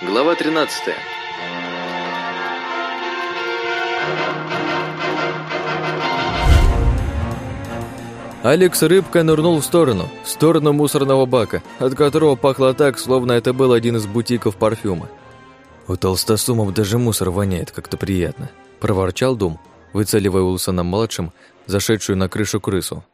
Глава 13. Алекс рыбкой нырнул в сторону, в сторону мусорного бака, от которого пахло так, словно это был один из бутиков парфюма. «У толстосумов даже мусор воняет как-то приятно», – проворчал Дум, выцеливая Уилсоном-младшим зашедшую на крышу крысу.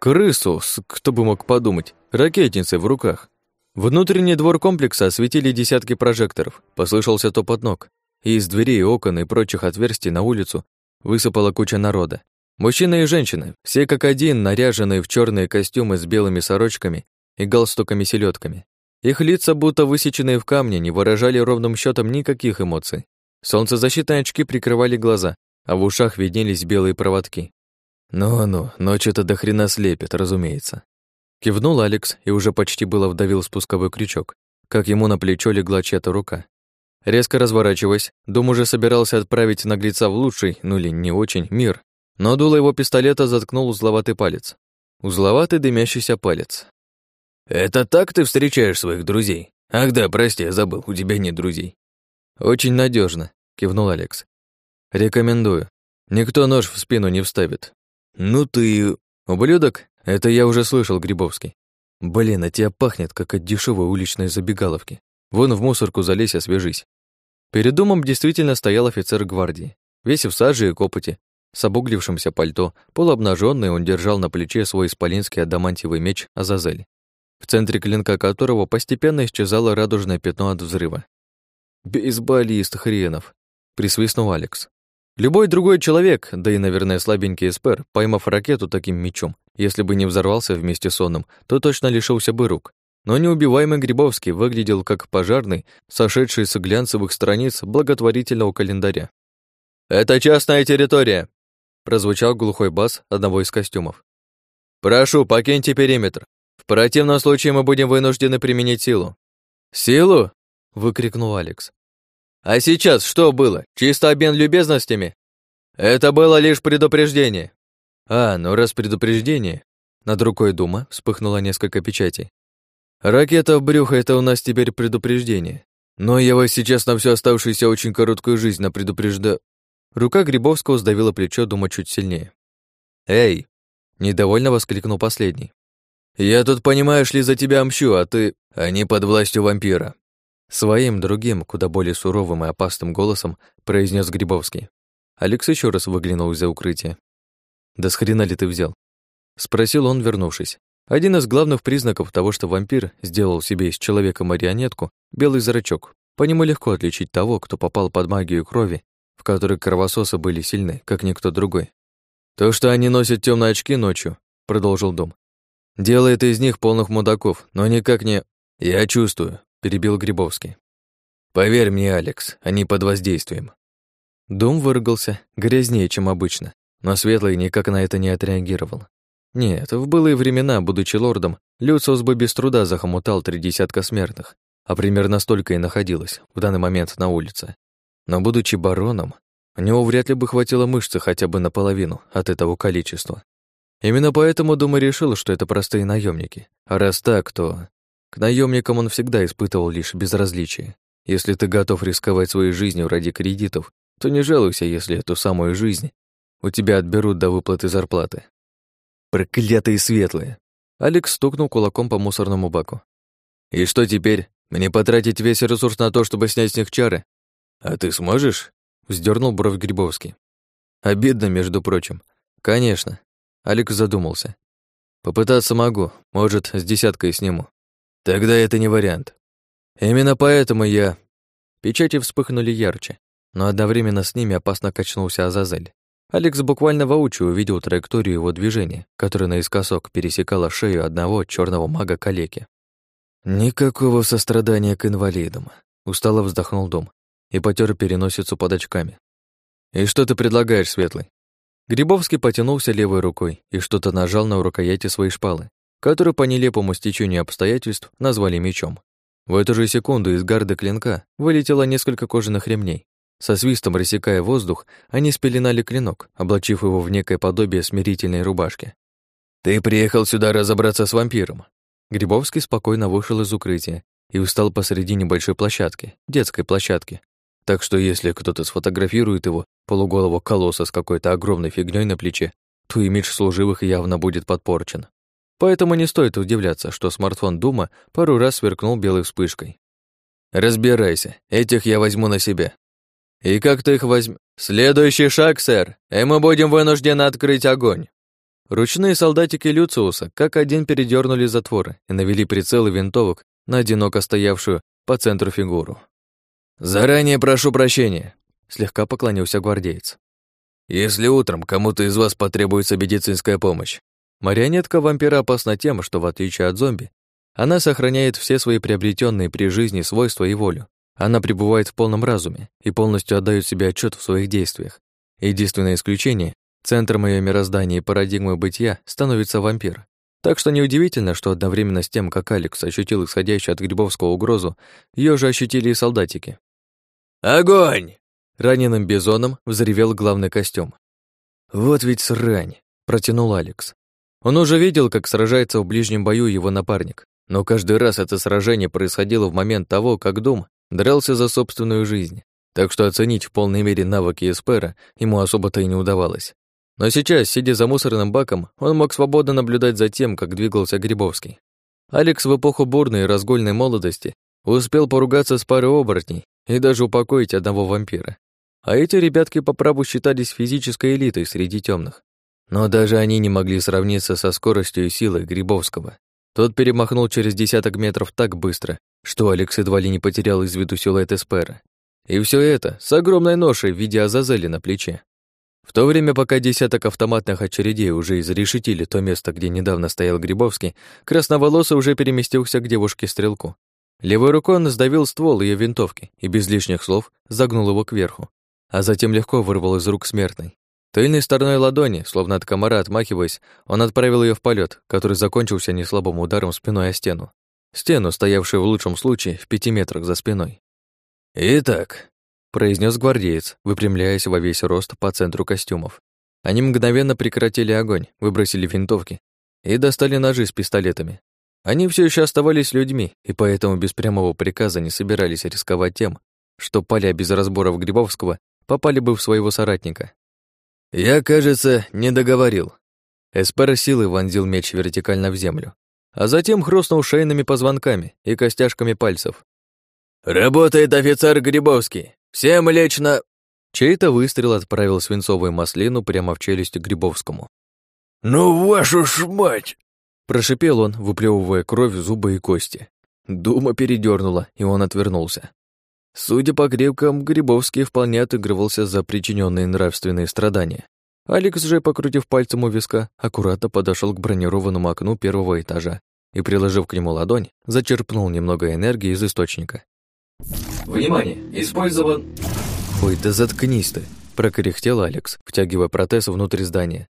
Крысу, кто бы мог подумать, ракетницей в руках. Внутренний двор комплекса осветили десятки прожекторов, послышался топот ног, и из дверей, окон и прочих отверстий на улицу высыпала куча народа. Мужчины и женщины, все как один, наряженные в черные костюмы с белыми сорочками и галстуками-селедками. Их лица, будто высеченные в камне, не выражали ровным счетом никаких эмоций. Солнцезащитные очки прикрывали глаза, а в ушах виднелись белые проводки. «Ну-ну, ночь это до хрена слепит, разумеется». Кивнул Алекс и уже почти было вдавил спусковой крючок, как ему на плечо легла чья-то рука. Резко разворачиваясь, Дом уже собирался отправить наглеца в лучший, ну или не очень, мир, но дуло его пистолета заткнул узловатый палец. Узловатый дымящийся палец. «Это так ты встречаешь своих друзей? Ах да, прости, я забыл, у тебя нет друзей». «Очень надежно, кивнул Алекс. «Рекомендую. Никто нож в спину не вставит». «Ну ты... ублюдок? Это я уже слышал, Грибовский. Блин, а тебя пахнет, как от дешевой уличной забегаловки. Вон в мусорку залезь, освежись». Перед домом действительно стоял офицер гвардии. Весь в саже и копоте, с обуглившимся пальто, полуобнаженный, он держал на плече свой исполинский адамантиевый меч Азазель, в центре клинка которого постепенно исчезало радужное пятно от взрыва. «Бейсболист хренов!» — присвистнул Алекс. Любой другой человек, да и, наверное, слабенький эспер, поймав ракету таким мечом, если бы не взорвался вместе с оном, то точно лишился бы рук. Но неубиваемый Грибовский выглядел как пожарный, сошедший с глянцевых страниц благотворительного календаря. «Это частная территория!» прозвучал глухой бас одного из костюмов. «Прошу, покиньте периметр. В противном случае мы будем вынуждены применить силу». «Силу?» — выкрикнул Алекс. «А сейчас что было? Чисто обмен любезностями?» «Это было лишь предупреждение». «А, ну раз предупреждение...» Над рукой Дума вспыхнуло несколько печатей. «Ракета в брюхо — это у нас теперь предупреждение. Но я вас сейчас на всю оставшуюся очень короткую жизнь на предупрежда...» Рука Грибовского сдавила плечо Дума чуть сильнее. «Эй!» — недовольно воскликнул последний. «Я тут, понимаешь ли, за тебя мщу, а ты... Они под властью вампира». Своим другим, куда более суровым и опасным голосом произнес Грибовский. Алекс еще раз выглянул из-за укрытия. «Да с хрена ли ты взял?» Спросил он, вернувшись. Один из главных признаков того, что вампир сделал себе из человека марионетку, белый зрачок. По нему легко отличить того, кто попал под магию крови в которой кровососы были сильны, как никто другой. То, что они носят темные очки ночью, продолжил Дом, делает из них полных мудаков, но никак не... Я чувствую, перебил Грибовский. Поверь мне, Алекс, они под воздействием. Дом выругался, грязнее, чем обычно, но Светлый никак на это не отреагировал. Нет, в былые времена, будучи лордом, Люциус бы без труда захомутал три десятка смертных, а примерно столько и находилось в данный момент на улице. Но будучи бароном, у него вряд ли бы хватило мышцы хотя бы наполовину от этого количества. Именно поэтому Дума решил, что это простые наемники. А раз так, то к наемникам он всегда испытывал лишь безразличие. Если ты готов рисковать своей жизнью ради кредитов, то не жалуйся, если эту самую жизнь у тебя отберут до выплаты зарплаты. Проклятые светлые! Алекс стукнул кулаком по мусорному баку. И что теперь? Мне потратить весь ресурс на то, чтобы снять с них чары? «А ты сможешь?» — вздернул бровь Грибовский. «Обидно, между прочим. Конечно». Алекс задумался. «Попытаться могу, может, с десяткой сниму. Тогда это не вариант. Именно поэтому я...» Печати вспыхнули ярче, но одновременно с ними опасно качнулся Азазель. Алекс буквально воочию увидел траекторию его движения, которая наискосок пересекала шею одного черного мага-калеки. «Никакого сострадания к инвалидам», — устало вздохнул Дом и потер переносицу под очками. «И что ты предлагаешь, Светлый?» Грибовский потянулся левой рукой и что-то нажал на рукояти своей шпалы, которую по нелепому стечению обстоятельств назвали мечом. В эту же секунду из гарды клинка вылетело несколько кожаных ремней. Со свистом рассекая воздух, они спеленали клинок, облачив его в некое подобие смирительной рубашки. «Ты приехал сюда разобраться с вампиром». Грибовский спокойно вышел из укрытия и встал посреди небольшой площадки, детской площадки. Так что если кто-то сфотографирует его, полуголого колосса с какой-то огромной фигней на плече, то имидж служивых явно будет подпорчен. Поэтому не стоит удивляться, что смартфон Дума пару раз сверкнул белой вспышкой. «Разбирайся, этих я возьму на себя». «И как ты их возьм...» «Следующий шаг, сэр, и мы будем вынуждены открыть огонь». Ручные солдатики Люциуса как один передернули затворы и навели прицелы винтовок на одиноко стоявшую по центру фигуру. «Заранее прошу прощения», — слегка поклонился гвардеец. «Если утром кому-то из вас потребуется медицинская помощь». Марионетка вампира опасна тем, что, в отличие от зомби, она сохраняет все свои приобретенные при жизни свойства и волю. Она пребывает в полном разуме и полностью отдает себе отчет в своих действиях. Единственное исключение — центром ее мироздания и парадигмы бытия становится вампир. Так что неудивительно, что одновременно с тем, как Алекс ощутил исходящую от Грибовского угрозу, ее же ощутили и солдатики. «Огонь!» Раненым бизоном взревел главный костюм. «Вот ведь срань!» — протянул Алекс. Он уже видел, как сражается в ближнем бою его напарник, но каждый раз это сражение происходило в момент того, как Дум дрался за собственную жизнь, так что оценить в полной мере навыки Эспера ему особо-то и не удавалось. Но сейчас, сидя за мусорным баком, он мог свободно наблюдать за тем, как двигался Грибовский. Алекс в эпоху бурной и разгольной молодости успел поругаться с парой оборотней и даже упокоить одного вампира. А эти ребятки по праву считались физической элитой среди темных. Но даже они не могли сравниться со скоростью и силой Грибовского. Тот перемахнул через десяток метров так быстро, что Алекс едва ли не потерял из виду силуэт Эспера. И все это с огромной ношей в виде Азазели на плече. В то время, пока десяток автоматных очередей уже изрешетили то место, где недавно стоял Грибовский, красноволосый уже переместился к девушке-стрелку. Левой рукой он сдавил ствол ее винтовки и без лишних слов загнул его кверху, а затем легко вырвал из рук смертной. Тыльной стороной ладони, словно от комара отмахиваясь, он отправил ее в полет, который закончился неслабым ударом спиной о стену. Стену, стоявшую в лучшем случае в пяти метрах за спиной. «Итак», произнес гвардеец, выпрямляясь во весь рост по центру костюмов. Они мгновенно прекратили огонь, выбросили винтовки и достали ножи с пистолетами. Они все еще оставались людьми, и поэтому без прямого приказа не собирались рисковать тем, что поля без разборов Грибовского попали бы в своего соратника. «Я, кажется, не договорил». Эспера силой вонзил меч вертикально в землю, а затем хрустнул шейными позвонками и костяшками пальцев. «Работает офицер Грибовский. Всем лечь на...» Чей-то выстрел отправил свинцовую маслину прямо в челюсть Грибовскому. «Ну, вашу ж мать!» Прошипел он, выплевывая кровь, зубы и кости. Дума передернула, и он отвернулся. Судя по крепкам, Грибовский вполне отыгрывался за причиненные нравственные страдания. Алекс же, покрутив пальцем у виска, аккуратно подошел к бронированному окну первого этажа и, приложив к нему ладонь, зачерпнул немного энергии из источника. Внимание! Использован... Ой, да заткнись ты, прокряхтел Алекс, втягивая протез внутрь здания.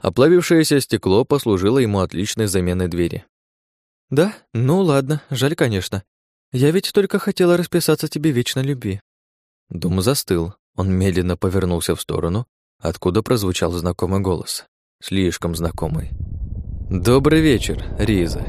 Оплавившееся стекло послужило ему отличной заменой двери. «Да? Ну ладно, жаль, конечно. Я ведь только хотела расписаться тебе вечно любви». Дом застыл. Он медленно повернулся в сторону, откуда прозвучал знакомый голос. Слишком знакомый. «Добрый вечер, Риза».